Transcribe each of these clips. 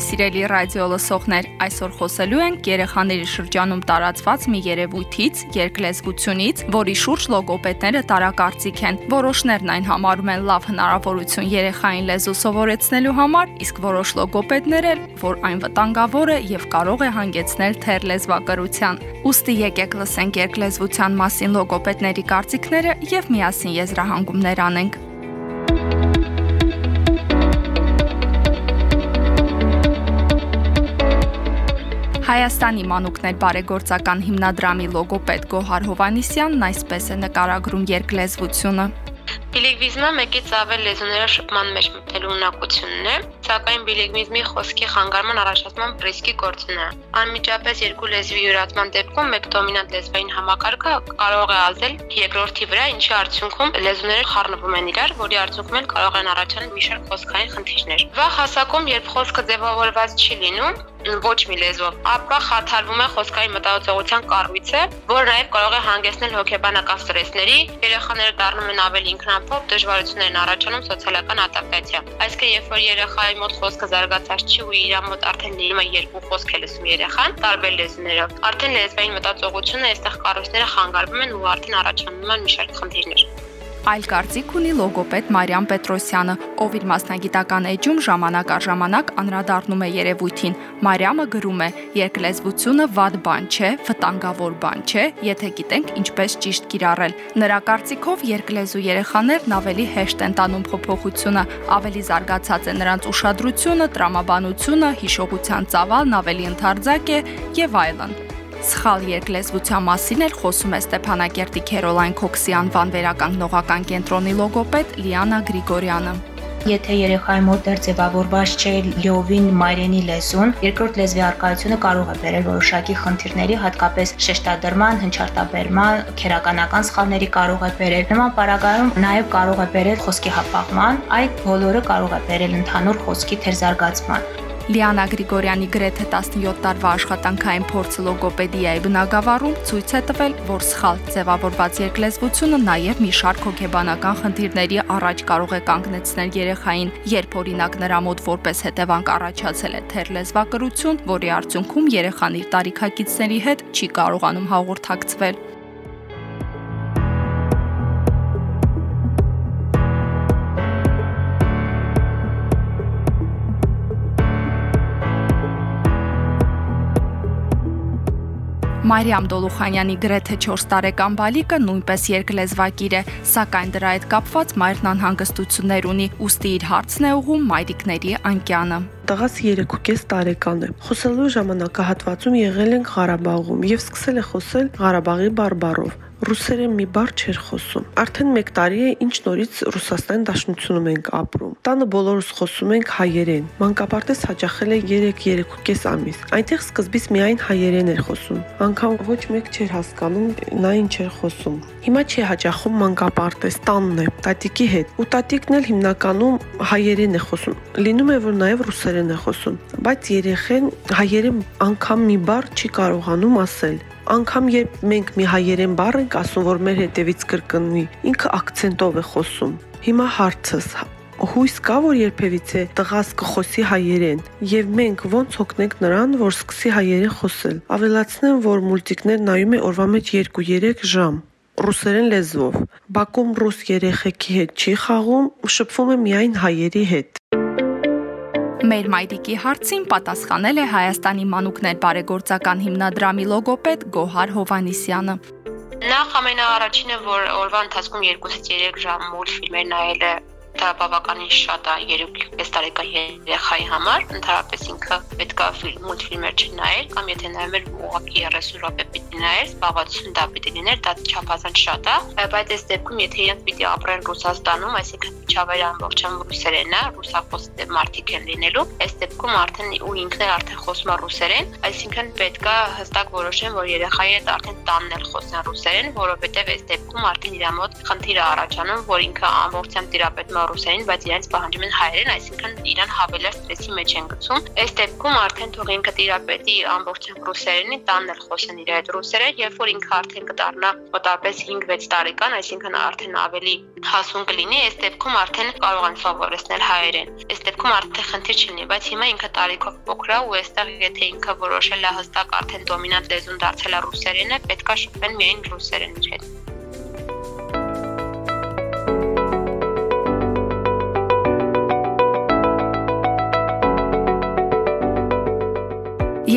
Ողջույն սիրելի ռադիո լսողներ, այսօր խոսելու ենք երեխաների շրջանում տարածված մի երևույթից, երկլեզվությունից, որի շուրջ լոգոպեդները տարակարծիք են։ Որոշներն այն համարում են լավ հնարավորություն երեխային լեզու սովորեցնելու համար, իսկ որոշ լոգոպեդներ էլ, որ այն վտանգավոր է եւ կարող է հանգեցնել թեր լեզվակրության։ Ոստի եկեք լսենք երկլեզվության մասին լոգոպեդների կարծիքները եւ միասին եզրահանգումներ անենք։ Հայաստանի մանուկներ բարեգործական հիմնադրամի լոգոպեդ Գոհար Հովանիսյանն այսպես է նկարագրում երկլեզվությունը։ Բիլինգվիզմը մեկից ավել լեզուները շփման մեջ մտելու ունակությունն է, սակայն բիլինգվիզմի խոսքի խանգարման առաջացման ռիսկի գործունը։ Անմիջապես երկու լեզվի յուրացման դեպքում մեկ դոմինանտ լեզվային համակարգը կարող է ազդել երկրորդի վրա, ինչի արդյունքում լեզուները խառնվում են իրար, որի արդյունքում էլ կարող են առաջանալ մի շարք խոսքային խնդիրներ։ Վաղ հասակում, երբ խոսքը ձևավորված չի լինում, ոչ մի լեզվով, ապա խաթարվում է խոսքային մտածողության կառույցը, որը նաև կարող է հանգեցնել հոգեբանական ստրեսների, երեխաները դառնում են ավելի ինքնափոփ, դժվարություններ են առաջանում սոցիալական ադապտացիա։ Այսինքն, երբ որ երեխայի մոտ խոսքը զարգացած չի ու իր մոտ արդեն լինում է երկու խոսք է լսում երեխան, տարբեր լեզուներով, արդեն լեզվային մտածողությունը այստեղ կառույցները խանգարվում են ու արդեն առաջանում են մի շարք խնդիրներ։ Այլ կարծիք ունի լոգոպեդ Մարիամ Պետրոսյանը, ով իր մասնագիտական էջում ժամանակ առ ժամանակ անդրադառնում է երևույթին։ Մարիամը գրում է. «Երկլեզվությունը վատ բան չէ, վտանգավոր բան չէ, եթե գիտենք ինչպես ճիշտ կիրառել»։ Նրա կարծիքով երկլեզու երեխաներն ավելի հեշտ են տանում փոփոխությունը, ավելի զարգացած է նրանց ուշադրությունը, տրամաբանությունը, հիշողության ծավալն ավելի ընդարձակ է եւ այլն։ Սխալ երկլեզվության մասին էլ խոսում է Ստեփանակերտի Քերոլայն Քոքսի անվան վերականգնողական կենտրոնի լոգոպեդ Լիանա Գրիգորյանը։ Եթե երեխայի մոտ դեռ ձևավորված չէ լիովին մայրենի լեզուն, երկրորդ լեզվի արկայությունը կարող է բերել որոշակի խնդիրների, հատկապես շեշտադրման, հնչարտաբերման, քերականական սխալների կարող է բերել։ Նման պարագայում նաև կարող է բերել խոսքի հապաղման, այդ բոլորը կարող է բերել ընդհանուր խոսքի թերզարգացման։ Լիանա Գրիգորյանի գրեթե 17 տարվա աշխատանքային փորձը լոգոպեդիայի բնագավառում ցույց է տվել, որ սխալ ձևավորված երկլեզվությունը նաև մի շարք հոգեբանական խնդիրների առաջ կարող է կանգնեցնել երեխային, երբ օրինակ նրա մոտ որպես հետևանք առաջացել է թեր լեզվակրություն, որի արդյունքում երեխան իր տարիքակիցների հետ չի կարողանում հաղորդակցվել։ Մարիամ Դոլուխանյանի գրեթե 4 տարեկան բալիկը նույնպես երկլեզվակիր է, սակայն դրա հետ կապված մայրն անհանգստություններ ունի, ուստի իր հարցն է ուղում մայրիկների անկյանը տղաս 3.5 տարեկան է։ Խոսելու ժամանակահատվածում եղել ենք Ղարաբաղում եւ սկսել է խոսել Ղարաբաղի բարբառով ռուսերեն մի բառ չէր խոսում։ Արդեն 1 տարի է ինչ նորից Ռուսաստան Դաշնությունում ենք ապրում։ Տանը բոլորս խոսում ենք հայերեն։ Մանկապարտեզ հաճախել է 3-3.5 ամիս։ Այնտեղ սկզբից միայն հայերեն էր խոսում։ Անկամ ոչ մեկ չէր հասկանում նա ինչ էր խոսում։ Հիմա չի հաճախում մանկապարտեզ, տանն է, տատիկի հետ։ Ու տատիկն էլ հիմնականում հայերեն է խոսում։ Լինում է որ նաև ռուսերեն է խոսում, բայց երեխեն հայերեն անգամ մի բառ չի կարողանում ասել անգամ երբ մենք մի հայերեն բառ ենք ասում, որ մեր հետևից կրկնվի, ինքը акցենտով է խոսում։ Հիմա հարցս հույս կա, որ երբևիցե տղաս կխոսի հայերեն, եւ մենք ոնց օգնենք նրան, որ սկսի հայերեն խոսել։ Ավելացնեմ, որ մուլտիկներ նայում է օրվա մեջ 2-3 ժամ ռուսերեն լեզվով։ Բակում ռուս երեխեքի հետ չի խաղում, շփվում է միայն հայերի հետ։ Մեր մայրիկի հարցին պատասխանել է Հայաստանի մանուկներ բարեգործական հիմնադրամի լոգոպեդ Գոհար Հովանիսյանը։ Նախ ամենաառաջինը, որ օրվա ընթացքում 2-ից 3 ժամ մուլտֆիլմեր նայելը դա բավականին շատ է 3-5 տարեկան երեխայի համար, ընդհանրապես ինքը ինքը պետքա մուլտֆիլմեր չնայեր կամ եթե նայում էր ուղղակի 30 րոպե պիտի նայեր, զբաղվածություն դա պիտի լիներ, դա չափազանց շատ է, բայց այս դեպքում եթե իրենք պիտի ապրեն Ռուսաստանում, այսինքն միջավայրը ամբողջությամբ ռուսերենն է, ռուսախոս մարդիկ են լինելու, այս դեպքում արդեն ու ինքն էլ արդեն խոսում է ռուսերեն, այսինքն պետքա հստակ որոշեն, որ երեխայի հետ արդեն տանն էլ խոսեն ռուսերեն, որովհետև այս դեպքում արդեն իր մոտ խնդիր է առաջանում, որ ինքը ամբողջությամբ տիրապետում է ռուսերեն, բայց իրենց պահանջում են հայերեն, այսինքն իրան հավելյալ ստրեսի մեջ են գցում։ Այս դեպքում արդեն թող ինքը տիրապետի ամբողջությամբ ռուսերենի, տանն էլ խոսեն իր հետ ռուսերեն, երբ որ ինքը արդեն կդառնա մոտավորապես 5-6 տարեկան, այսինքն արդեն ավելի հասուն կլինի, այս դեպքում արդեն կարող են սովորեցնել հայերեն։ Այս դեպքում արդեն խնդիր չլինի, բայց հիմա ինքը տարիքով փոքր է ու այստեղ եթե ինքը որոշել է հստակ արդեն դոմինանտ լեզուն դարձել է ռուսերենը, պետքա շփվեն միայն ռուսերեն իր հետ։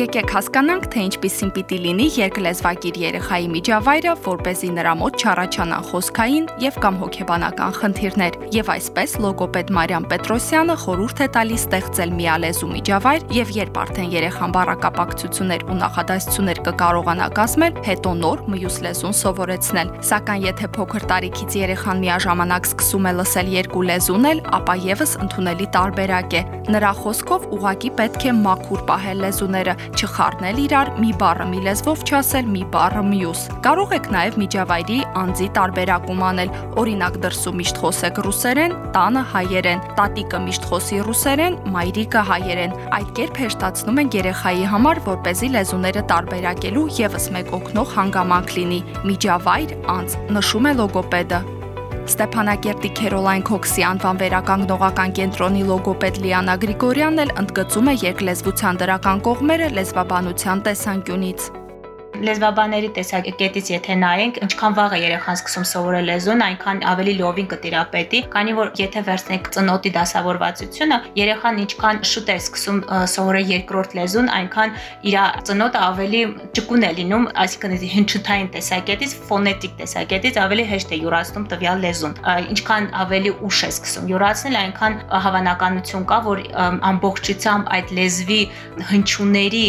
Եկեք հասկանանք, թե ինչպիսին պիտի լինի երկլեզվակիր երեխայի միջավայրը, որ เป զի նրա մոտ չառաջանան խոսքային եւ կամ հոգեբանական խնդիրներ։ Եվ այսպես լոգոպեդ Մարիամ Պետրոսյանը խորհուրդ է տալիս ստեղծել միալեզու միջավայր եւ երբ արդեն երեխան բառակապակցություններ ու նախադասություններ կկարողանա կազմել, հետո նոր մյուս լեզուն սովորեցնել։ Սակայն եթե փոքր տարիքից երեխան միաժամանակ սկսում է լսել երկու լեզուն էլ, ապա եւս ընդունելի տարբերակ է։ Նրա խոսքով ուղակի պետք է մաքուր պահել լեզուները, չխառնել իրար, մի բառը մի լեզվով չասել, մի բառը մյուս։ Կարող եք նաև միջավայրի անձի տարբերակում անել։ Օրինակ դրսում միշտ խոսեք ռուսերեն, տանը հայերեն, տատիկը միշտ խոսի ռուսերեն, մայրիկը հայերեն։ Այդ կերպ հեշտացնում են երեխայի համար, որ เป զի լեզուները տարբերակելու եւս մեկ օգնող հանգամանք լինի։ Միջավայր անձ նշում է լոգոպեդը։ Ստեփանակերտի Քերոլայն Քոքսի անվան վերականգնողական կենտրոնի լոգոպեդ Լիանա Գրիգորյանն էլ ընդգծում է երկլեզվության դրական կողմերը լեզվաբանության տեսանկյունից լեզվաբաների տեսակետից եթե նայենք, ինչքան վաղ է երեխան սկսում սովորել լեզուն, այնքան ավելի լովին կտիրապետի, քանի որ եթե վերցնենք ծնոտի դասավորվածությունը, երեխան ինչքան շուտ է սկսում սովորել երկրորդ լեզուն, այնքան իր ծնոտը ավելի ճկուն է լինում, այսինքն հնչյութային տեսակետից, ֆոնետիկ տեսակետից ավելի հեշտ է յուրացնում տվյալ լեզուն։ Ինչքան ավելի ուշ է սկսում յուրացնել, այնքան հավանականություն կա, որ ամբողջությամբ այդ լեզվի հնչյունների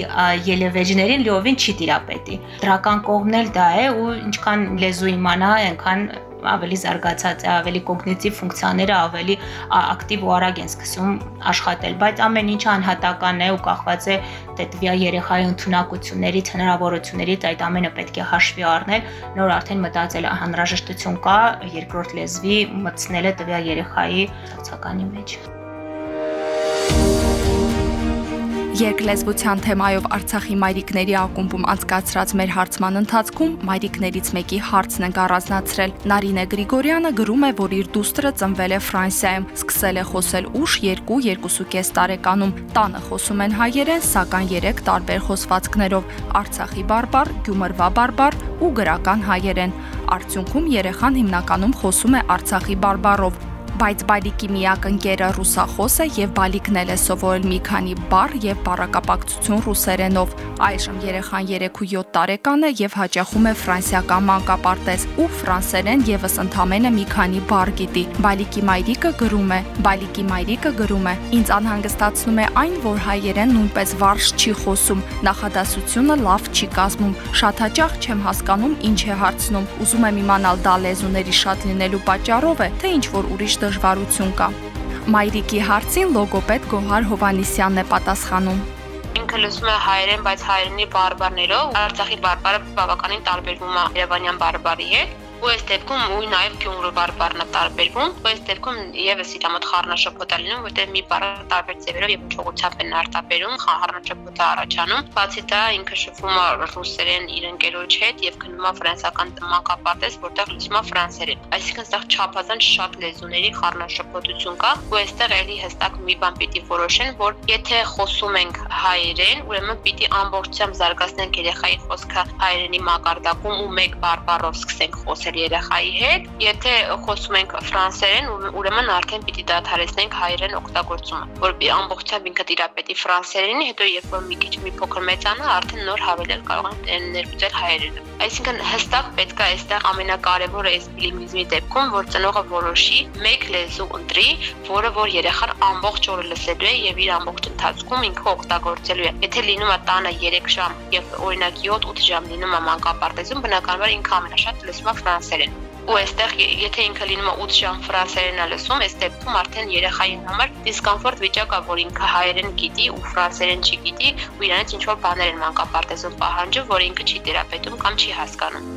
ելևէջներին լիովին չի տիրապետի Դրական կողմն էլ դա է ու ինչքան լեզու իմանա, այնքան ավելի զարգացած է, ավելի կոգնիտիվ ֆունկցիաները ավելի ակտիվ ու արագ են սկսում աշխատել, բայց ամեն ինչ անհատական է ու կախված է տետվյա երեխայի ընդունակություններից, հնարավորություններից, այդ ամենը պետք է հաշվի առնել, նոր արդեն մտածել անհրաժեշտություն կա երկրորդ լեզվի մտցնելը տվյա երեխայի ծածականի մեջ։ Երկլեզվության թեմայով Արցախի մայրիկների ակումբում անցկացրած մեր հարցման ընթացքում մայրիկներից մեկի հարցն ենք առանձնացրել։ Նարինե Գրիգորյանը գրում է, որ իր դուստրը ծնվել է Ֆրանսիայում, սկսել է խոսել ուշ 2-2.5 տարեկանում։ Տանը խոսում են հայերեն, սակայն 3 տարբեր խոսվածքներով՝ Արցախի բարբար, Գյումրվա բարբար ու գրական հայերեն։ Արդյունքում երեխան հիմնականում խոսում է Արցախի բարբարով, բայց Բալիկի միակ ընկերը ռուսախոս է եւ Բալիկն էլ է սովորել մի քանի բառ եւ բառակապակցություն ռուսերենով։ Այժմ երեխան 3-7 տարեկան է եւ հաճախում է ֆրանսիական մանկապարտեզ ու ֆրանսերեն եւս ընդամենը մի քանի բառ գիտի։ Բալիկի մայրիկը գրում է. Բալիկի մայրիկը գրում է. Ինձ անհանգստացնում է այն, որ հայերեն նույնպես վարժ չի խոսում, նախադասությունը լավ չի կազմում։ Շատ հաճախ չեմ հասկանում ինչ է հարցնում։ Ուզում եմ իմանալ դա լեզուների շատ լինելու պատճառով է, թե ինչ որ ուրիշ դժվարություն կա։ Մայրիկի հարցին լոգոպեդ Գոհար Հովանիսյանն է պատասխանում ինքը լսում է հայերեն, բայց հայերենի բարբարներով Արցախի բարբարը բավականին տարբերվում է. Երևանյան բարբարի հետ ու այս դեպքում ու նաև գյումրու բարբառն է տարբերվում, ու այս դեպքում եւս իր մոտ խառնաշփոթ է լինում, որտեղ մի բառը տարբեր ձևերով եւ հնչողությամբ են արտաբերում, խառնաշփոթ է առաջանում։ Բացի դա ինքը շփվում է ռուսերեն իր ընկերոջ հետ եւ գնում է ֆրանսիական մանկապարտեզ, որտեղ լսում է ֆրանսերեն։ Այսինքն սա չափազանց շատ լեզուների խառնաշփոթություն կա, ու այստեղ էլի հստակ մի բան պիտի որոշեն, որ եթե խոսում ենք հայերեն, ուրեմն պիտի ամբողջությամբ զարգացնենք երեխայի խոսքը հայերենի մակարդակում ու մեկ բարբառով սկսենք խոսել խոսել երեխայի հետ։ Եթե խոսում ենք ֆրանսերեն, ուրեմն արդեն պիտի դադարեցնենք հայերեն օգտագործումը, որ ամբողջությամբ ինքը դիրապետի ֆրանսերենի, հետո երբ որ մի քիչ մի փոքր մեծանա, արդեն նոր հավելել կարող են ներգծել հայերենը։ Այսինքն հստակ պետք է այստեղ ամենակարևորը այս բիլինգվիզմի դեպքում, որ ծնողը որոշի մեկ լեզու ընտրի, որը որ երեխան ամբողջ օրը լսելու է եւ իր ամբողջ ընթացքում ինքը օգտագործելու է։ Եթե լինում է տանը 3 ժամ եւ օրինակ 7-8 ժամ լինում է մանկապարտեզում, բնականաբար ինքը ամենաշատ լսում է ֆրանսերեն ու այստեղ եթե ինքը լինում է 8 ժամ ֆրանսերեն է լսում, այս դեպքում արդեն երեխային համար դիսկոմֆորտ վիճակ է, որ ինքը հայերեն գիտի ու ֆրանսերեն չգիտի ու իրանից ինչ որ բաներ են մանկապարտեզում պահանջում, որ ինքը չի տերապետում կամ չի հասկանում։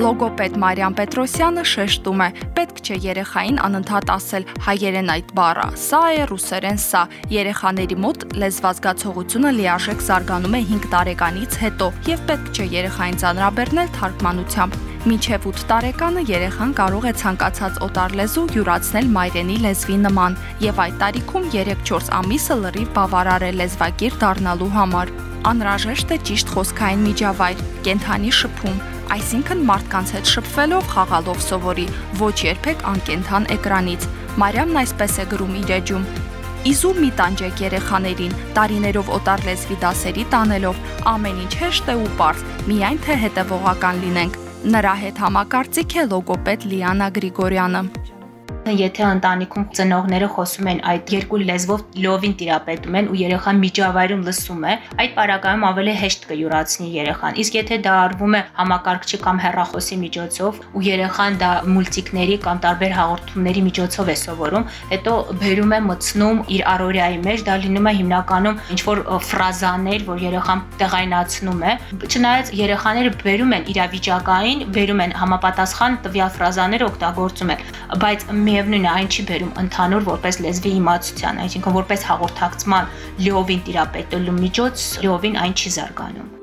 Լոգոպեդ Մարիամ Պետրոսյանը շեշտում է. պետք չէ երեխային անընդհատ ասել հայերեն այդ բառը։ Սա է ռուսերեն սա։ Երեխաների մոտ լեզվազգացողությունը լիարժեք զարգանում է 5 տարեկանից հետո եւ պետք չէ երեխային ծանրաբեռնել թարգմանությամբ։ Մինչև 8 տարեկանը երեխան կարող է ցանկացած օտար լեզու յուրացնել մայրենի լեզվի նման եւ այդ տարիքում 3-4 ամիսը լրիվ բավարար է լեզվակիր դառնալու համար։ Անհրաժեշտ է ճիշտ խոսքային միջավայր, կենթանի շփում, այսինքն մարդկանց հետ շփվելով խաղալով սովորի, ոչ երբեք անկենթան էկրանից։ Մարիամն այսպես է գրում իր էջում. Իզուր մի տանջեք երեխաներին, տարիներով օտար լեզվի դասերի տանելով, ամեն ինչ հեշտ է ու པարզ, միայն թե հետևողական լինենք։ Նրա հետ համակարծիք է լոգոպեդ Լիանա Գրիգորյանը եթե ընտանիքում ծնողները խոսում են այդ երկու լեզվով լովին տիրապետում են ու երեխան միջավայրում լսում է, այդ պարագայում ավելի հեշտ կյուրացնի երեխան։ Իսկ եթե դա արվում է համակարգչի կամ հեռախոսի միջոցով ու երեխան դա մուլտիկների կամ տարբեր հաղորդումների միջոցով է սովորում, հետո բերում է մտցնում իր առօրյայի մեջ, դա լինում է հիմնականում ինչ որ ֆրազաներ, որ երեխան տեղայնացնում է։ Չնայած երեխաները բերում են իրավիճակային, բերում են համապատասխան տվյալ ֆրազաներ օգտագործում են, բայց մի միևնույն է այն չի բերում ընդհանուր որպես լեզվի իմացության, այսինքն որպես հաղորդակցման լիովին տիրապետելու միջոց, լիովին այն չի զարգանում։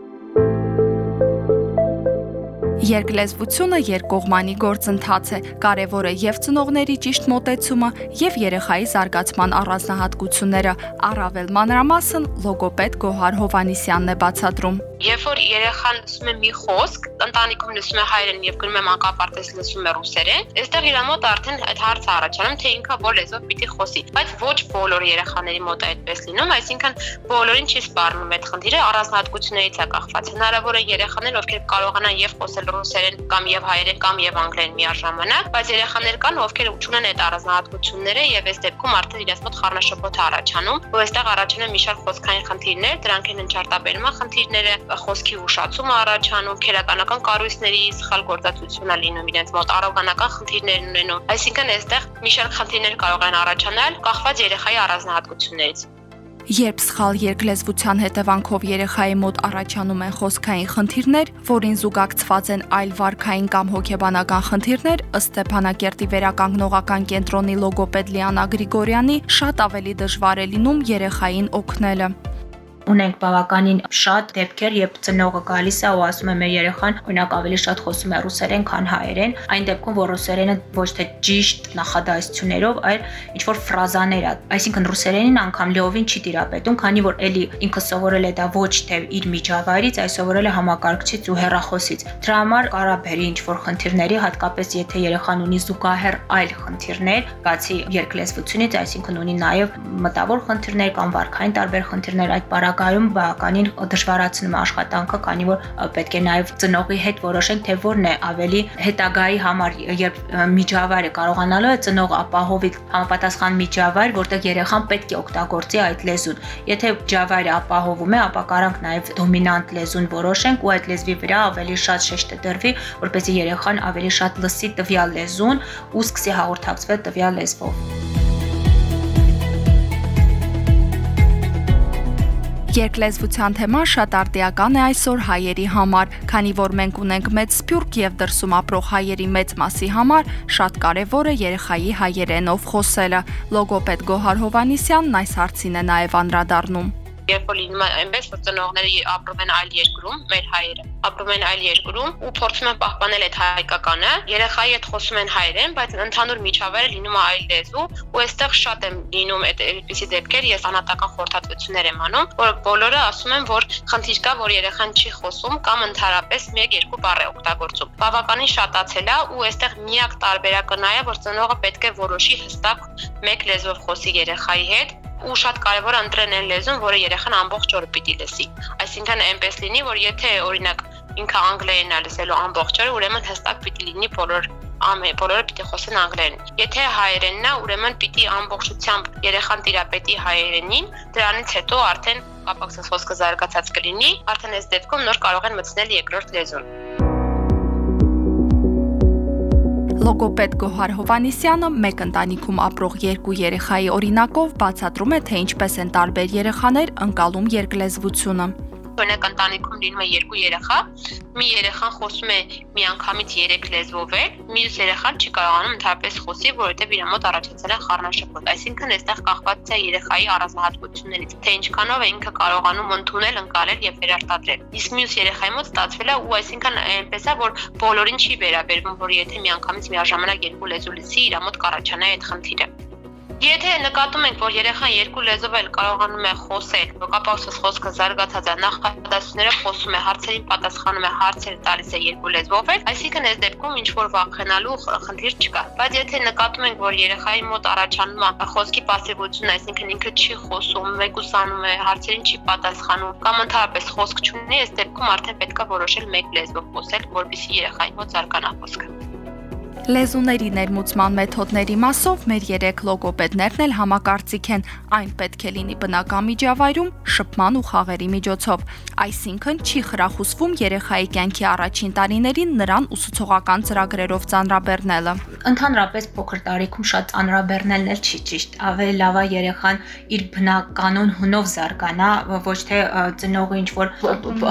Երկլեզվությունը երկկողմանի գործընթաց է։ Կարևոր է եւ ծնողների ճիշտ մոտեցումը, եւ երեխայի զարգացման առանձնահատկությունները։ Առավել մանրամասն լոգոպեդ Գոհար Հովանիսյանն է բացատրում։ Երբ որ երեխան լսում է մի խոսք, ընտանիքում լսում է հայերեն եւ գրում է մանկապարտեզ լսում է ռուսերեն, այստեղ իր մոտ արդեն այդ հարցը առաջանում, թե ինքը որ լեզվով պիտի խոսի։ Բայց ոչ բոլոր երեխաների մոտ է այդպես լինում, այսինքն բոլորին չի սպառնում այդ խնդիրը, առանձնահատկություններից է կախված։ Հնարավոր է երեխաներ, ովքեր կարողանան եւ խոսել ռուսերեն կամ եւ հայերեն կամ եւ անգլերեն միաժամանակ, բայց երեխաներ կան, ովքեր ունեն այդ առանձնահատկությունները եւ այս դեպքում արդեն իրենց մոտ խառնաշփոթ է առաջանում, ու այստեղ առաջանում մի շարք խոսքային խնդիրներ, դրանք են հնչարտաբերման խնդիրները, խոսքի ուշացում առաջանում, քերականական կառույցների սխալ գործածություն է լինում իրենց մոտ, առողանական խնդիրներ ունենում։ Այսինքն այստեղ մի շարք խնդիրներ կարող են առաջանալ կախված երեխայի առանձնահատկություններից։ Երբ սխալ երկլեզվության հետևանքով երեխայի մոտ առաջանում են խոսքային խնդիրներ, որին զուգակցված են այլ վարքային կամ հոգեբանական խնդիրներ, ըստ Ստեփանակերտի վերականգնողական կենտրոնի լոգոպեդ Լիանա Գրիգորյանի, շատ ավելի դժվար է լինում երեխային օգնելը ունենք բավականին շատ դեպքեր, երբ ծնողը գալիս է ու ասում է մեր երեխան օրինակ ավելի շատ խոսում է ռուսերեն, քան հայերեն, այն դեպքում որ ռուսերենը ոչ թե ճիշտ նախադասություններով, այլ ինչ որ ֆրազաներ է, այսինքն ռուսերենին անգամ լեովին չի տիրապետում, քանի որ էլի ինքը սովորել է դա ոչ թե իր միջավայրից, այլ սովորել է համակարգչից ու հեռախոսից։ Դրա համար կարա բերի ինչ որ խնդիրների, հատկապես եթե երեխան ունի զուգահեռ այլ խնդիրներ, բացի երկլեզվությունից, այսինքն ունի նաև մտավոր խնդիրներ կամ վարքային տարբեր խնդիրներ, այդ բարակ ապագայում բավականին դժվարացնում է աշխատանքը, քանի որ պետք է նաև ծնողի հետ որոշենք, թե որն է ավելի հետագայի համար, երբ միջավայրը կարողանալու է ծնող ապահովի համապատասխան միջավայր, որտեղ երեխան պետք է օգտագործի այդ լեզուն։ Եթե միջավայրը ապահովում է, ապա կարանք նաև դոմինանտ լեզուն որոշենք ու այդ լեզվի վրա ավելի շատ շեշտը դրվի, որպեսզի երեխան ավելի շատ լսի տվյալ լեզուն ու սկսի հաղորդակցվել տվյալ լեզվով։ Երկլեզվության թեման շատ արտիական է այսօր հայերի համար, քանի որ մենք ունենք մեծ սփյուռք եւ դրսում ապրող հայերի մեծ մասի համար շատ կարեւոր է երեխայի հայերենով խոսելը։ Լոգոպեդ Գոհար Հովանիսյանն այս հարցին է նաեւ անդրադառնում երբ որ լինում է այնպես, որ ծնողները ապրում են այլ երկրում, մեր հայերը ապրում են այլ երկրում ու փորձում են պահպանել այդ հայկականը, երեխայի հետ խոսում են հայերեն, բայց ընդհանուր միջավայրը լինում է այլ լեզու, ու այստեղ շատ եմ լինում այդ այդպիսի դեպքեր, ես անհատական խորհրդատվություններ եմ անում, որ բոլորը ասում են, որ խնդիր կա, որ երեխան չի խոսում կամ ընդհանրապես 1-2 բառ է օգտագործում։ Բավականին շատացել է ու այստեղ միակ տարբերակը նա է, որ ծնողը պետք է որոշի հստակ մեկ լեզվով խոսի երեխայի հետ ու շատ կարևոր է ընտրել լեզուն, որը երեխան ամբողջ օրը պիտի լսի։ Այսինքն այնպես լինի, որ եթե օրինակ ինքը անգլերեն է լսելու ամբողջ օրը, ուրեմն հստակ պիտի լինի բոլոր ամեն բոլորը պիտի խոսեն անգլերեն։ Եթե հայերենն է, ուրեմն պիտի ամբողջությամբ երեխան տիրապետի հայերենին, դրանից հետո արդեն կապակցած խոսքը զարգացած կլինի, արդեն այս դեպքում նոր կարող են մտցնել երկրորդ լեզուն։ Լոգոպեդ Գոհար Հովանիսյանը մեկ ընտանիքում ապրող երկու երեխայի օրինակով բացատրում է, թե ինչպես են տարբեր երեխաներ ընկալում երկլեզվությունը օրինակ ընտանիքում լինում է երկու երեխա, մի երեխան խոսում է միանգամից 3 լեզվով մյուս երեխան չի կարողանում ընդհանրապես խոսի, որովհետև իր մոտ առաջացել է խառնաշփոթ։ Այսինքն այստեղ կախված է երեխայի առանձնահատկություններից, թե ինչքանով է ինքը կարողանում ընդունել, ընկալել եւ վերարտադրել։ Իսկ մյուս երեխայի մոտ ստացվել է ու այսինքն այնպես է, որ բոլորին չի վերաբերվում, որ եթե միանգամից միաժամանակ երկու լեզու լսի, իր մոտ կառաջանա այդ խնդիրը։ Եթե նկատում ենք, որ երեխան երկու լեզվով էլ կարողանում է խոսել, նկապակցված խոսքը զարգացած է, նախադասությունները խոսում է, հարցերին պատասխանում է, հարցեր տալիս է երկու լեզվով էլ, այսինքն այս դեպքում ինչ որ վախենալու խնդիր չկա։ Բայց եթե նկատում ենք, որ երեխայի մոտ առաջանում է խոսքի пассивությունը, այսինքն ինքը չի խոսում, մեկուսանում է, հարցերին չի պատասխանում կամ ընդհանրապես խոսք չունի, այս դեպքում արդեն պետք է որոշել մեկ լեզվով խոսել, որբիսի երեխայի մոտ զարգանա խոսքը։ Լեզուների ներմուծման մեթոդների մասով մեր երեք լոգոպեդներն էլ համակարծիք են, այն պետք է լինի բնական միջավայրում շփման ու խաղերի միջոցով, այսինքն չի խրախուսվում երեխայի կյանքի առաջին տարիներին նրան ուսուցողական ծրագրերով ծանրաբեռնելը։ Ընդհանրապես փոքր տարիքում շատ ծանրաբեռնելն էլ չի ճիշտ, ավելի լավ է երեխան իր բնականon հունով զարգանա, ոչ թե ծնողը ինչ որ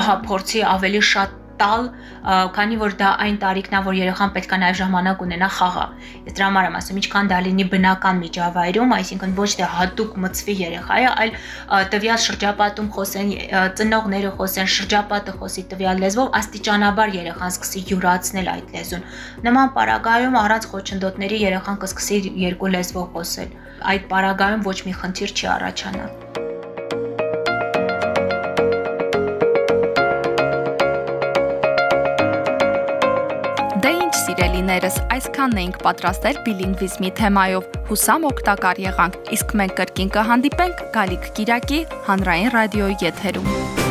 հա փորձի ավելի շատ տալ, քանի որ դա այն տարիքն է, որ երեխան պետք է նաև ժամանակ ունենա խաղա։ Ես դրա համար եմ ասում, ինչքան դա լինի բնական միջավայրում, այսինքն ոչ թե հատուկ մծվի երեխայը, այլ տվյալ շրջապատում խոսեն, ծնողները խոսեն, շրջապատը խոսի տվյալ լեզվով, աստիճանաբար երեխան սկսի յուրացնել այդ լեզուն։ Նման պարագայում առանց խոչընդոտների երեխան կսկսի երկու լեզվով խոսել։ Այդ պարագայում ոչ մի խնդիր չի առաջանա։ սիրելիներս, այսքանն էինք պատրաստել բիլինգվիզմի թեմայով։ Հուսամ օգտակար եղանք։ Իսկ մենք կրկին կհանդիպենք գալիք Կիրակի հանրային ռադիոյի եթերում։